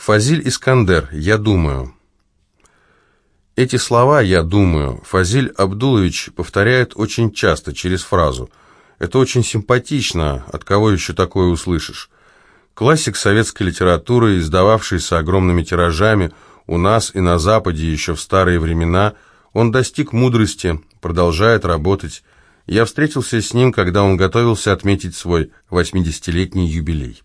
Фазиль Искандер, я думаю. Эти слова «я думаю» Фазиль Абдулович повторяет очень часто через фразу. Это очень симпатично, от кого еще такое услышишь. Классик советской литературы, издававшийся огромными тиражами у нас и на Западе еще в старые времена, он достиг мудрости, продолжает работать. Я встретился с ним, когда он готовился отметить свой 80-летний юбилей.